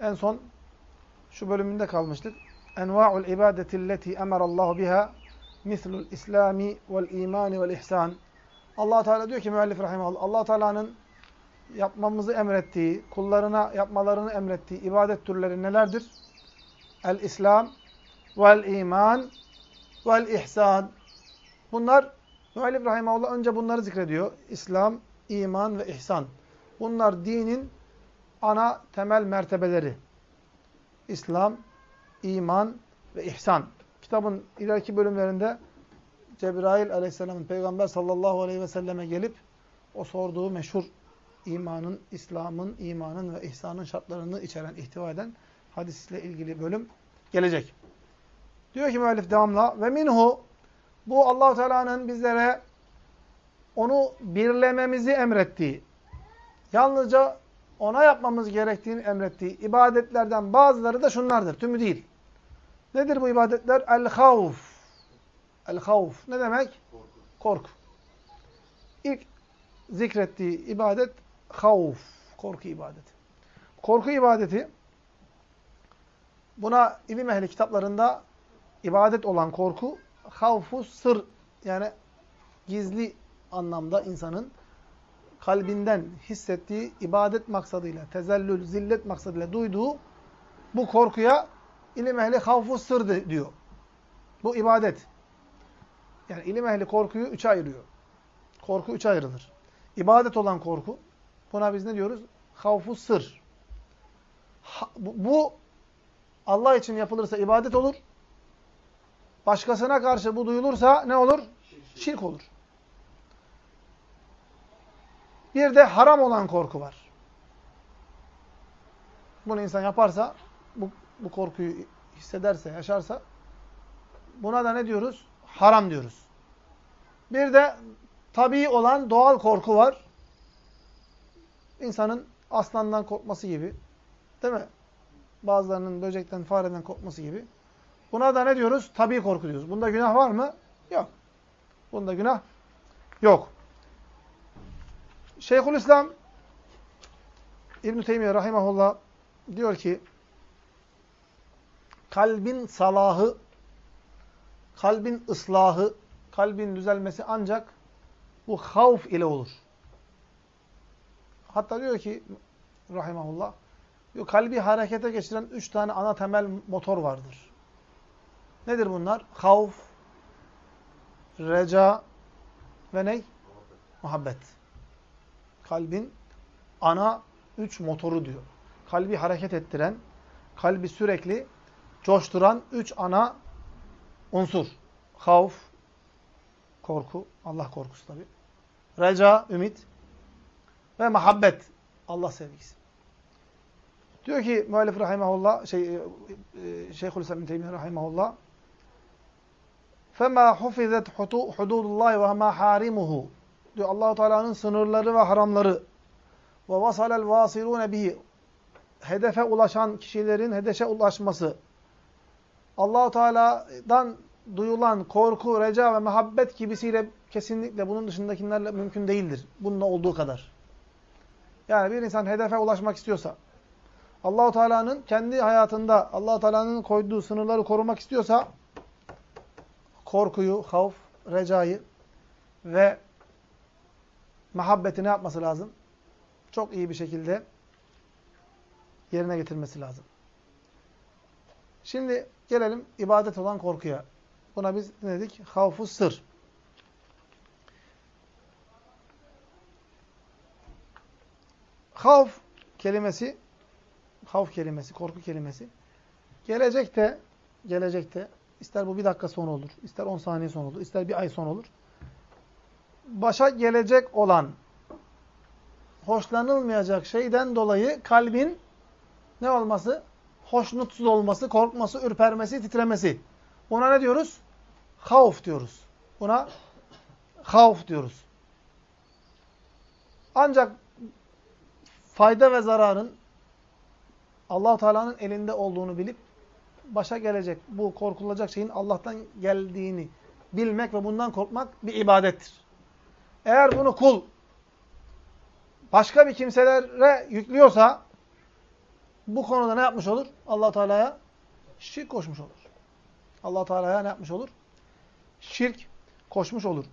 En son şu bölümünde kalmıştık. Enva'ul ibadetilleti emarallahu biha mislul islami vel imani vel ihsan. Allah Teala diyor ki müellif rahimehullah Allah Teala'nın yapmamızı emrettiği, kullarına yapmalarını emrettiği ibadet türleri nelerdir? El İslam vel iman vel ihsan. Bunlar müellif rahimehullah önce bunları zikrediyor. İslam, iman ve ihsan. Bunlar dinin ana temel mertebeleri. İslam, iman ve ihsan. Kitabın ileriki bölümlerinde Cebrail aleyhisselamın peygamber sallallahu aleyhi ve selleme gelip o sorduğu meşhur imanın, İslam'ın, imanın ve ihsanın şartlarını içeren, ihtiva eden hadisle ilgili bölüm gelecek. Diyor ki müellif devamla ve minhu bu Allahu Teala'nın bizlere onu birlememizi emrettiği, yalnızca ona yapmamız gerektiğini emrettiği ibadetlerden bazıları da şunlardır. Tümü değil. Nedir bu ibadetler? El-havf. El-havf. Ne demek? Korku. Korku. İlk zikrettiği ibadet havf. Korku ibadeti. Korku ibadeti buna ilim ehli kitaplarında ibadet olan korku havfu sır yani gizli anlamda insanın kalbinden hissettiği ibadet maksadıyla, tezellül, zillet maksadıyla duyduğu bu korkuya ilim ehli havfu sır diyor. Bu ibadet. Yani ilim ehli korkuyu üçe ayırıyor. Korku üçe ayrılır. İbadet olan korku. Buna biz ne diyoruz? Havfu sır. Ha, bu Allah için yapılırsa ibadet olur. Başkasına karşı bu duyulursa ne olur? Şirk olur. Bir de haram olan korku var. Bunu insan yaparsa, bu, bu korkuyu hissederse, yaşarsa buna da ne diyoruz? Haram diyoruz. Bir de tabii olan doğal korku var. İnsanın aslandan korkması gibi. Değil mi? Bazılarının böcekten, fareden korkması gibi. Buna da ne diyoruz? Tabii korku diyoruz. Bunda günah var mı? Yok. Bunda günah yok. Şeyhülislam İbn-i Teymiye Rahimahullah diyor ki kalbin salahı, kalbin ıslahı, kalbin düzelmesi ancak bu havf ile olur. Hatta diyor ki Rahimahullah diyor, kalbi harekete geçiren üç tane ana temel motor vardır. Nedir bunlar? Havf, reca ve ney? Muhabbet kalbin ana üç motoru diyor. Kalbi hareket ettiren, kalbi sürekli coşturan üç ana unsur. Havf, korku, Allah korkusu tabi. Reca, ümit ve muhabbet, Allah sevgisi. Diyor ki müellif rahimahullah, şey, e, e, Şeyhülislam bin Teymiye rahimahullah, فَمَا حُفِظَتْ حُدُودُ اللّٰهِ وَمَا حَارِمُهُ diyor Allahu Teala'nın sınırları ve haramları ve vasalel vasilune bihi hedefe ulaşan kişilerin hedefe ulaşması Allahu Teala'dan duyulan korku, reca ve muhabbet gibisiyle kesinlikle bunun dışındakilerle mümkün değildir. Bununla olduğu kadar. Yani bir insan hedefe ulaşmak istiyorsa, Allahu Teala'nın kendi hayatında Allahu Teala'nın koyduğu sınırları korumak istiyorsa korkuyu, havf, recayı ve Muhabbeti ne yapması lazım? Çok iyi bir şekilde yerine getirmesi lazım. Şimdi gelelim ibadet olan korkuya. Buna biz ne dedik? Havfu sır. Havf kelimesi, havf kelimesi, korku kelimesi gelecekte, gelecekte ister bu bir dakika sonra olur, ister on saniye sonra olur, ister bir ay sonra olur başa gelecek olan hoşlanılmayacak şeyden dolayı kalbin ne olması? Hoşnutsuz olması, korkması, ürpermesi, titremesi. Buna ne diyoruz? Havf diyoruz. Buna havf diyoruz. Ancak fayda ve zararın allah Teala'nın elinde olduğunu bilip başa gelecek, bu korkulacak şeyin Allah'tan geldiğini bilmek ve bundan korkmak bir ibadettir. Eğer bunu kul başka bir kimselere yüklüyorsa bu konuda ne yapmış olur? Allah Teala'ya şirk koşmuş olur. Allah Teala'ya ne yapmış olur? Şirk koşmuş olur.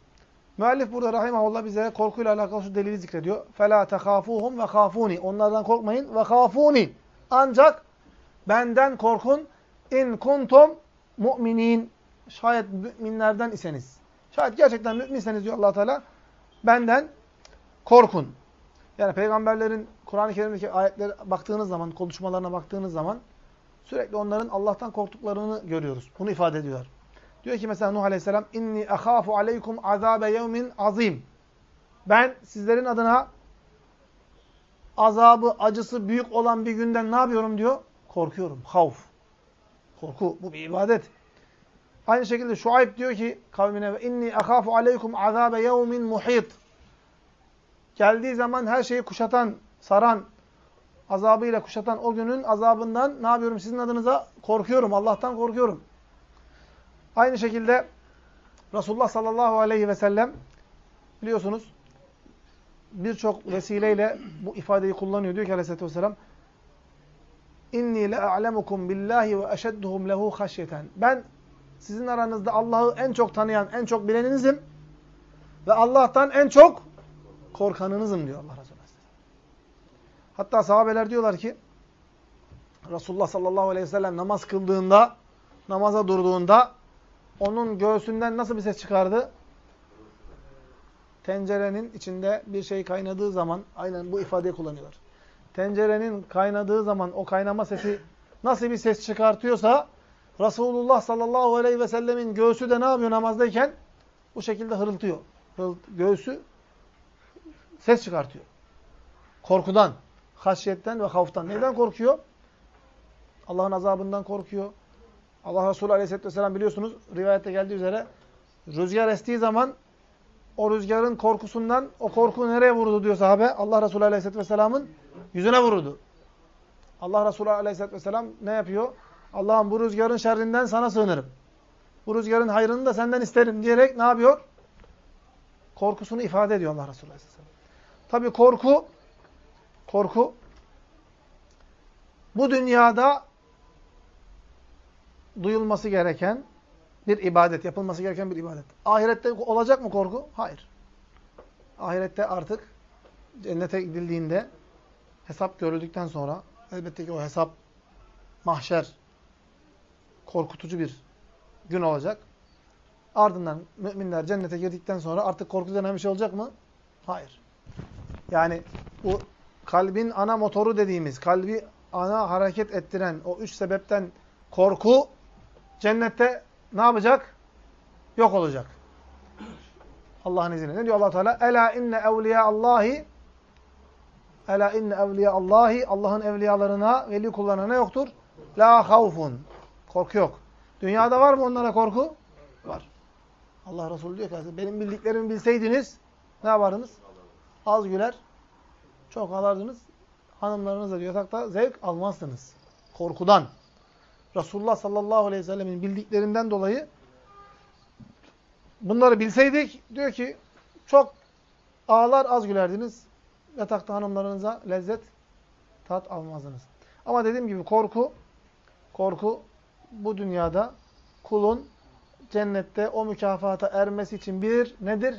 Müellif burada rahimehullah bize korkuyla alakalı şu delili zikrediyor. Fela takafuhum ve kafuni. Onlardan korkmayın ve kafuni. Ancak benden korkun in kuntum mu'minin. Şayet müminlerden iseniz. Şayet gerçekten müminseniz diyor Allah Teala Benden korkun. Yani peygamberlerin Kur'an-ı Kerim'deki ayetlere baktığınız zaman, konuşmalarına baktığınız zaman sürekli onların Allah'tan korktuklarını görüyoruz. Bunu ifade ediyorlar. Diyor ki mesela Nuh Aleyhisselam inni ahafu aleykum azabe yevmin azim. Ben sizlerin adına azabı, acısı büyük olan bir günden ne yapıyorum diyor? Korkuyorum. Havf. Korku. Bu bir ibadet. Aynı şekilde Şuayb diyor ki kavmine inni ahafu aleykum azabe yevmin muhit. Geldiği zaman her şeyi kuşatan, saran, azabıyla kuşatan o günün azabından ne yapıyorum sizin adınıza? Korkuyorum. Allah'tan korkuyorum. Aynı şekilde Resulullah sallallahu aleyhi ve sellem biliyorsunuz birçok vesileyle bu ifadeyi kullanıyor. Diyor ki aleyhissalatü vesselam İnni le'a'lemukum billahi ve eşedduhum lehu haşyeten. Ben sizin aranızda Allah'ı en çok tanıyan, en çok bileninizim ve Allah'tan en çok korkanınızım diyor Allah Resulü Hatta sahabeler diyorlar ki Resulullah sallallahu aleyhi ve sellem namaz kıldığında, namaza durduğunda onun göğsünden nasıl bir ses çıkardı? Tencerenin içinde bir şey kaynadığı zaman, aynen bu ifadeyi kullanıyorlar. Tencerenin kaynadığı zaman o kaynama sesi nasıl bir ses çıkartıyorsa, Resulullah sallallahu aleyhi ve sellemin göğsü de ne yapıyor namazdayken? Bu şekilde hırıltıyor. Göğsü ses çıkartıyor. Korkudan, haşyetten ve havftan. Neden korkuyor? Allah'ın azabından korkuyor. Allah Resulü Aleyhisselatü Vesselam biliyorsunuz rivayette geldiği üzere rüzgar estiği zaman o rüzgarın korkusundan o korku nereye vurdu diyor sahabe? Allah Resulü Aleyhisselatü Vesselam'ın yüzüne vurdu. Allah Resulü Aleyhisselatü Vesselam ne yapıyor? Allah'ım bu rüzgarın şerrinden sana sığınırım. Bu rüzgarın hayrını da senden isterim diyerek ne yapıyor? Korkusunu ifade ediyor Allah Resulü Aleyhisselam. Tabi korku, korku bu dünyada duyulması gereken bir ibadet, yapılması gereken bir ibadet. Ahirette olacak mı korku? Hayır. Ahirette artık cennete gidildiğinde hesap görüldükten sonra elbette ki o hesap mahşer korkutucu bir gün olacak. Ardından müminler cennete girdikten sonra artık korku denen bir şey olacak mı? Hayır. Yani bu kalbin ana motoru dediğimiz, kalbi ana hareket ettiren o üç sebepten korku cennette ne yapacak? Yok olacak. Allah'ın izniyle. Ne diyor Allah Teala? Ela inne evliya Allahi Ela inne evliya Allahi Allah'ın evliyalarına, veli kullarına ne yoktur? La havfun. Korku yok. Dünyada var mı onlara korku? Var. Allah Resulü diyor ki benim bildiklerimi bilseydiniz ne yapardınız? Az güler, çok ağlardınız. Hanımlarınızla yatakta zevk almazsınız. Korkudan. Resulullah sallallahu aleyhi ve sellemin bildiklerinden dolayı bunları bilseydik diyor ki çok ağlar az gülerdiniz. Yatakta hanımlarınıza lezzet tat almazdınız. Ama dediğim gibi korku korku bu dünyada kulun cennette o mükafata ermesi için bir nedir?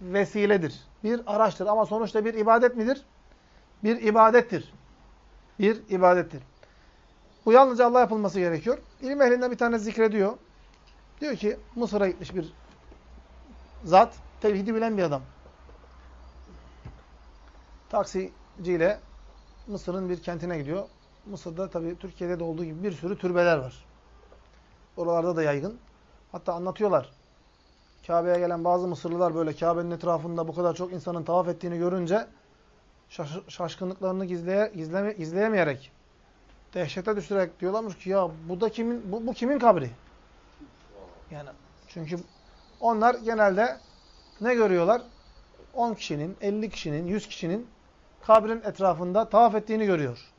Vesiledir. Bir araçtır. Ama sonuçta bir ibadet midir? Bir ibadettir. Bir ibadettir. Bu yalnızca Allah yapılması gerekiyor. İlim ehlinden bir tane zikrediyor. Diyor ki Mısır'a gitmiş bir zat, tevhidi bilen bir adam. Taksiciyle Mısır'ın bir kentine gidiyor. Mısır'da tabii Türkiye'de de olduğu gibi bir sürü türbeler var. Oralarda da yaygın. Hatta anlatıyorlar. Kabe'ye gelen bazı Mısırlılar böyle Kabe'nin etrafında bu kadar çok insanın tavaf ettiğini görünce şaşkınlıklarını gizleye, gizleme, gizleyemeyerek dehşete düşürerek diyorlarmış ki ya bu da kimin bu, bu kimin kabri? Yani çünkü onlar genelde ne görüyorlar? 10 kişinin, 50 kişinin, 100 kişinin kabrin etrafında tavaf ettiğini görüyor.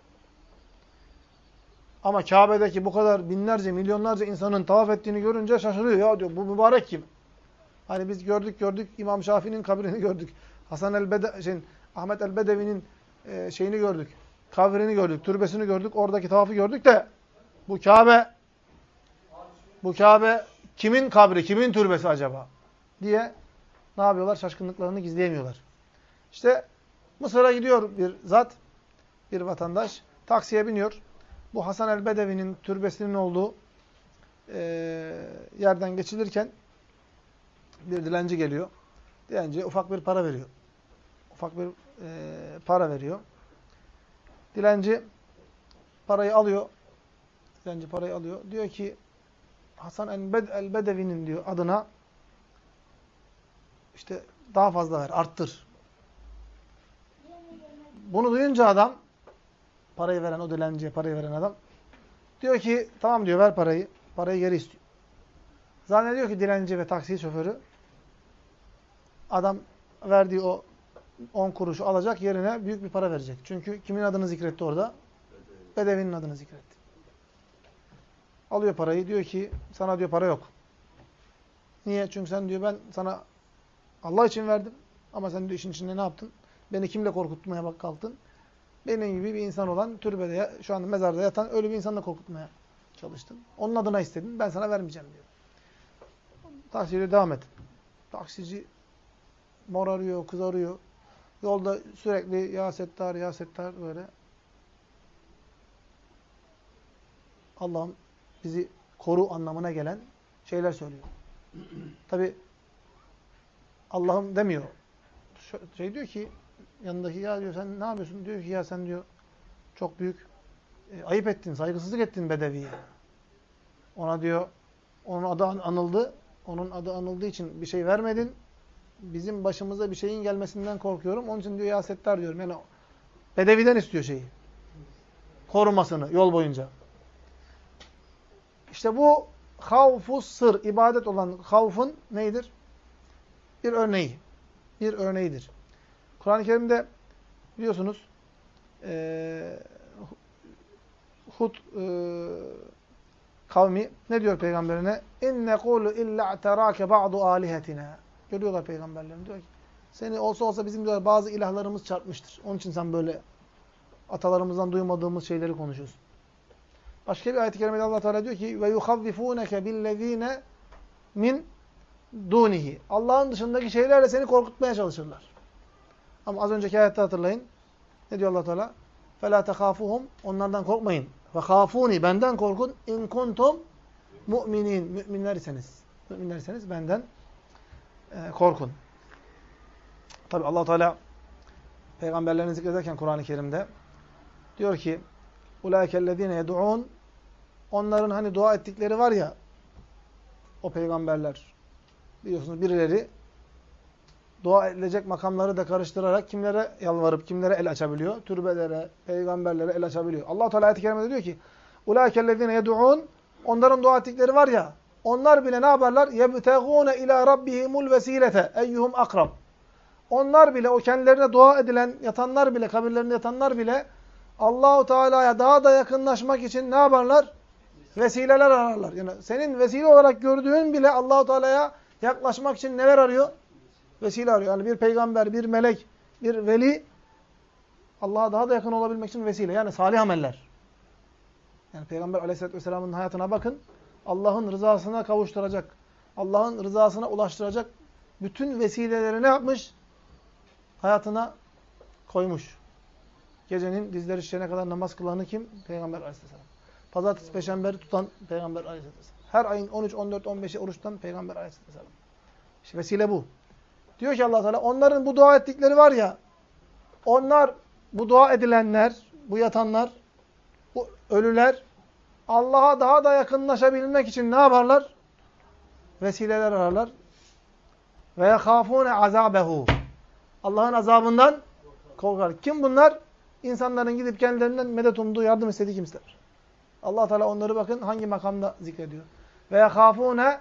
Ama Kabe'deki bu kadar binlerce, milyonlarca insanın tavaf ettiğini görünce şaşırıyor. Ya diyor bu mübarek kim? Hani biz gördük gördük İmam Şafii'nin kabrini gördük. Hasan el-Bede şey, Ahmet el-Bedevi'nin e, şeyini gördük. kabrini gördük, türbesini gördük, oradaki tavafı gördük de bu Kabe bu Kabe kimin kabri, kimin türbesi acaba? diye ne yapıyorlar? Şaşkınlıklarını gizleyemiyorlar. İşte Mısır'a gidiyor bir zat, bir vatandaş. Taksiye biniyor. Bu Hasan el-Bedevi'nin türbesinin olduğu e, yerden geçilirken bir dilenci geliyor. Dilenciye ufak bir para veriyor. Ufak bir e, para veriyor. Dilenci parayı alıyor. Dilenci parayı alıyor. Diyor ki Hasan el-Bedevi'nin diyor adına işte daha fazla ver, arttır. Bunu duyunca adam parayı veren, o dilenciye parayı veren adam diyor ki tamam diyor ver parayı. Parayı geri istiyor. Zannediyor ki dilenci ve taksi şoförü adam verdiği o 10 kuruşu alacak yerine büyük bir para verecek. Çünkü kimin adını zikretti orada? Bedevinin adını zikretti. Alıyor parayı diyor ki sana diyor para yok. Niye? Çünkü sen diyor ben sana Allah için verdim. Ama sen diyor işin içinde ne yaptın? Beni kimle korkutmaya bak kalktın? Benim gibi bir insan olan türbede, şu anda mezarda yatan ölü bir insanla korkutmaya çalıştın. Onun adına istedin. Ben sana vermeyeceğim diyor. Taksiyle devam et. Taksici morarıyor, kızarıyor. Yolda sürekli ya settar, ya settar böyle. Allah'ım bizi koru anlamına gelen şeyler söylüyor. Tabi Allah'ım demiyor. Şey diyor ki yanındaki ya diyor sen ne yapıyorsun? Diyor ki ya sen diyor çok büyük e, ayıp ettin, saygısızlık ettin Bedevi'ye. Ona diyor onun adı anıldı. Onun adı anıldığı için bir şey vermedin. Bizim başımıza bir şeyin gelmesinden korkuyorum. Onun için diyor ya settar diyorum. Yani Bedevi'den istiyor şeyi. Korumasını yol boyunca. İşte bu havfu sır, ibadet olan havfun neydir? Bir örneği. Bir örneğidir. Kur'an-ı Kerim'de biliyorsunuz e, Hud e, kavmi ne diyor peygamberine? İnne kulu illa terake ba'du alihetina. Görüyorlar peygamberlerini. Diyor ki seni olsa olsa bizim diyor bazı ilahlarımız çarpmıştır. Onun için sen böyle atalarımızdan duymadığımız şeyleri konuşuyorsun. Başka bir ayet-i kerimede Allah Teala diyor ki ve yuhavvifunke billezine min dunihi. Allah'ın dışındaki şeylerle seni korkutmaya çalışırlar. Ama az önceki ayette hatırlayın. Ne diyor Allah Teala? فَلَا تَخَافُهُمْ Onlardan korkmayın. وَخَافُونِ Benden korkun. اِنْ كُنْتُمْ müminin. Müminler iseniz. Müminler iseniz benden e, korkun. Tabi allah Teala peygamberlerini zikrederken Kur'an-ı Kerim'de diyor ki اُولَٰئِكَ الَّذ۪ينَ يَدُعُونَ Onların hani dua ettikleri var ya o peygamberler biliyorsunuz birileri dua edilecek makamları da karıştırarak kimlere yalvarıp kimlere el açabiliyor? Türbelere, peygamberlere el açabiliyor. Allah Teala ayet-i kerimede diyor ki: "Ulaikellezine yed'un" Onların dua ettikleri var ya, onlar bile ne yaparlar? "Yebtegûne ila rabbihimul vesilete eyyuhum akrab." Onlar bile o kendilerine dua edilen yatanlar bile, kabirlerinde yatanlar bile Allahu Teala'ya daha da yakınlaşmak için ne yaparlar? Vesileler ararlar. Yani senin vesile olarak gördüğün bile Allahu Teala'ya yaklaşmak için neler arıyor? Vesile arıyor. Yani bir peygamber, bir melek, bir veli Allah'a daha da yakın olabilmek için vesile. Yani salih ameller. Yani Peygamber aleyhissalatü vesselamın hayatına bakın. Allah'ın rızasına kavuşturacak, Allah'ın rızasına ulaştıracak bütün vesileleri ne yapmış? Hayatına koymuş. Gecenin dizleri şişene kadar namaz kılanı kim? Peygamber aleyhisselam. Pazartesi, peşemberi tutan Peygamber aleyhisselam. Her ayın 13, 14, 15'i oruçtan Peygamber aleyhisselam. İşte vesile bu. Diyor ki allah Teala onların bu dua ettikleri var ya onlar bu dua edilenler, bu yatanlar, bu ölüler Allah'a daha da yakınlaşabilmek için ne yaparlar? Vesileler ararlar. Ve yekâfûne azâbehu. Allah'ın azabından korkar. Kim bunlar? İnsanların gidip kendilerinden medet umduğu, yardım istediği kimseler. allah Teala onları bakın hangi makamda zikrediyor. Ve yekâfûne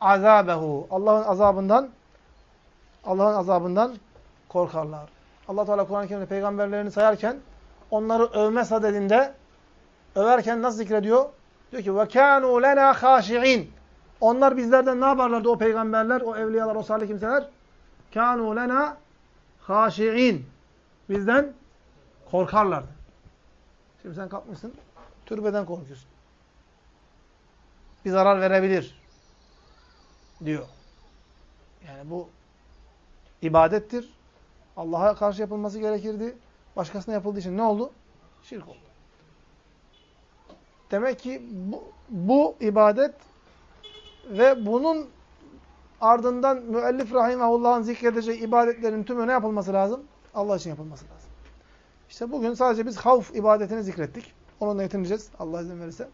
azâbehu. Allah'ın azabından Allah'ın azabından korkarlar. Allah Teala Kur'an-ı Kerim'de peygamberlerini sayarken onları övme sadedinde överken nasıl zikrediyor? Diyor ki kânû lenâ khâşi'in. Onlar bizlerden ne yaparlardı o peygamberler, o evliyalar, o salih kimseler? Kânû lenâ khâşi'in. Bizden korkarlardı. Şimdi sen kalkmışsın, türbeden korkuyorsun. Bir zarar verebilir diyor. Yani bu ibadettir. Allah'a karşı yapılması gerekirdi. Başkasına yapıldığı için ne oldu? Şirk oldu. Demek ki bu, bu ibadet ve bunun ardından müellif rahimahullah'ın zikredeceği ibadetlerin tümü ne yapılması lazım? Allah için yapılması lazım. İşte bugün sadece biz havf ibadetini zikrettik. Onunla yetineceğiz Allah izin verirse.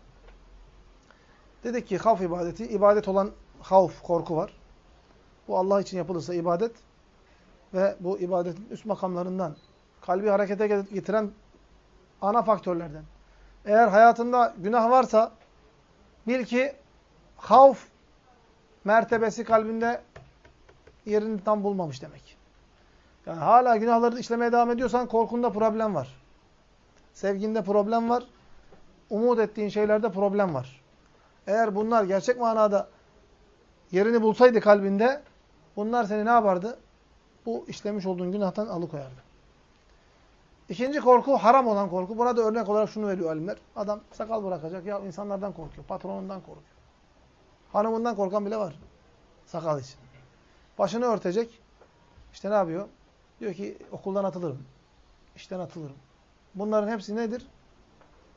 Dedik ki havf ibadeti, ibadet olan havf, korku var. Bu Allah için yapılırsa ibadet ve bu ibadetin üst makamlarından, kalbi harekete getiren ana faktörlerden. Eğer hayatında günah varsa bil ki havf mertebesi kalbinde yerini tam bulmamış demek. Yani hala günahları işlemeye devam ediyorsan korkunda problem var. Sevginde problem var. Umut ettiğin şeylerde problem var. Eğer bunlar gerçek manada yerini bulsaydı kalbinde bunlar seni ne yapardı? Bu işlemiş olduğun günahtan alıkoyardı. İkinci korku haram olan korku. Buna da örnek olarak şunu veriyor alimler. Adam sakal bırakacak. Ya insanlardan korkuyor. Patronundan korkuyor. Hanımından korkan bile var. Sakal için. Başını örtecek. İşte ne yapıyor? Diyor ki okuldan atılırım. İşten atılırım. Bunların hepsi nedir?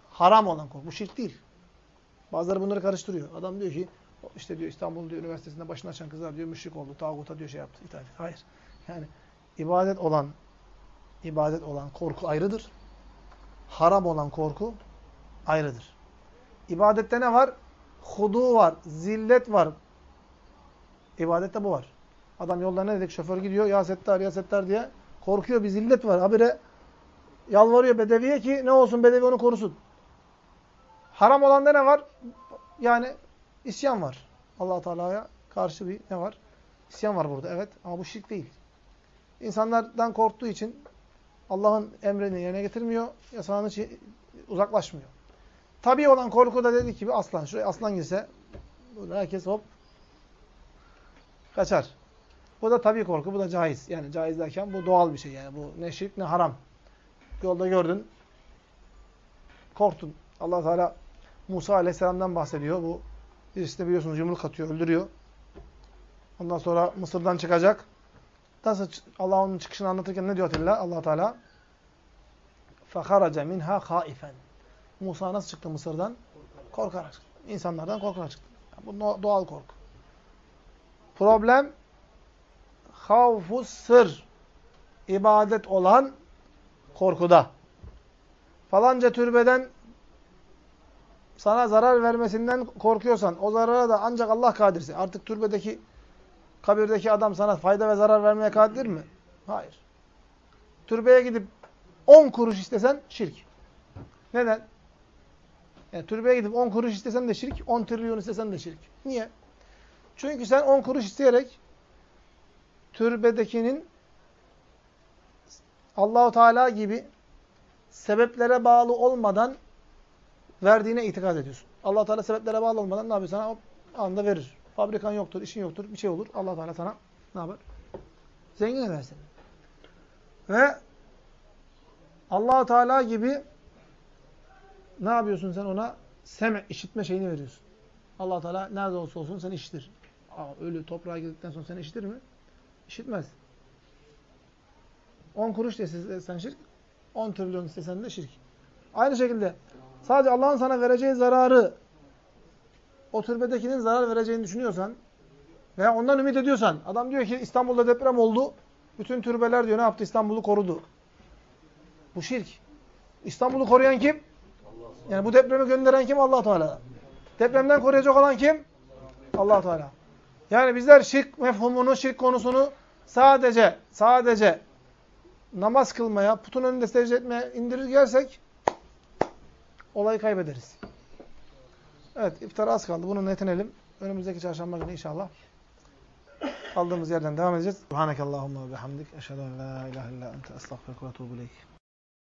Haram olan korku. Bu şirk değil. Bazıları bunları karıştırıyor. Adam diyor ki işte diyor İstanbul diyor üniversitesinde başını açan kızlar diyor müşrik oldu. Tağuta diyor şey yaptı. itaat. Hayır. Yani ibadet olan ibadet olan korku ayrıdır. Haram olan korku ayrıdır. İbadette ne var? Hudu var, zillet var. İbadette bu var. Adam yolda ne dedik? Şoför gidiyor. Ya settar, ya settar diye. Korkuyor. Bir zillet var. Habire yalvarıyor bedeviye ki ne olsun bedevi onu korusun. Haram olanda ne var? Yani isyan var. allah Teala'ya karşı bir ne var? İsyan var burada. Evet. Ama bu şirk değil. İnsanlardan korktuğu için Allah'ın emrini yerine getirmiyor. Yasağını uzaklaşmıyor. Tabii olan korku da dediği gibi aslan. Şuraya aslan girse burada herkes hop kaçar. Bu da tabii korku. Bu da caiz. Yani caiz derken bu doğal bir şey. Yani bu ne şirk ne haram. Yolda gördün. Korktun. allah Teala Musa Aleyhisselam'dan bahsediyor. Bu birisi de biliyorsunuz yumruk atıyor, öldürüyor. Ondan sonra Mısır'dan çıkacak. Nasıl Allah onun çıkışını anlatırken ne diyor Atilla? allah Teala فَخَرَجَ مِنْهَا خَائِفًا Musa nasıl çıktı Mısır'dan? Korkarak çıktı. İnsanlardan korkarak çıktı. Yani bu doğal korku. Problem havfu sır ibadet olan korkuda. Falanca türbeden sana zarar vermesinden korkuyorsan, o zarara da ancak Allah kadirse. Artık türbedeki, kabirdeki adam sana fayda ve zarar vermeye kadir mi? Hayır. Türbeye gidip 10 kuruş istesen şirk. Neden? Yani türbeye gidip 10 kuruş istesen de şirk, 10 trilyon istesen de şirk. Niye? Çünkü sen 10 kuruş isteyerek türbedekinin Allahu Teala gibi sebeplere bağlı olmadan verdiğine itikad ediyorsun. Allah Teala sebeplere bağlı olmadan ne yapıyor sana? O anda verir. Fabrikan yoktur, işin yoktur, bir şey olur. Allah Teala sana ne yapar? Zengin eder seni. Ve Allah Teala gibi ne yapıyorsun sen ona? Seme, işitme şeyini veriyorsun. allah Teala nerede olsa olsun seni işitir. Aa, ölü toprağa girdikten sonra seni işitir mi? İşitmez. 10 kuruş istesen şirk, 10 trilyon istesen de şirk. Aynı şekilde sadece Allah'ın sana vereceği zararı o türbedekinin zarar vereceğini düşünüyorsan veya ondan ümit ediyorsan adam diyor ki İstanbul'da deprem oldu. Bütün türbeler diyor ne yaptı? İstanbul'u korudu. Bu şirk. İstanbul'u koruyan kim? Yani bu depremi gönderen kim? allah Teala. Depremden koruyacak olan kim? allah Teala. Yani bizler şirk mefhumunu, şirk konusunu sadece sadece namaz kılmaya, putun önünde secde etmeye indirgersek olayı kaybederiz. Evet, iftara az kaldı. Bunu netinelim. Önümüzdeki çarşamba günü inşallah kaldığımız yerden devam edeceğiz. Subhanakallahumma ve bihamdik. Eşhedü en la ilahe illa ente estağfiruke ve etûbü ileyk.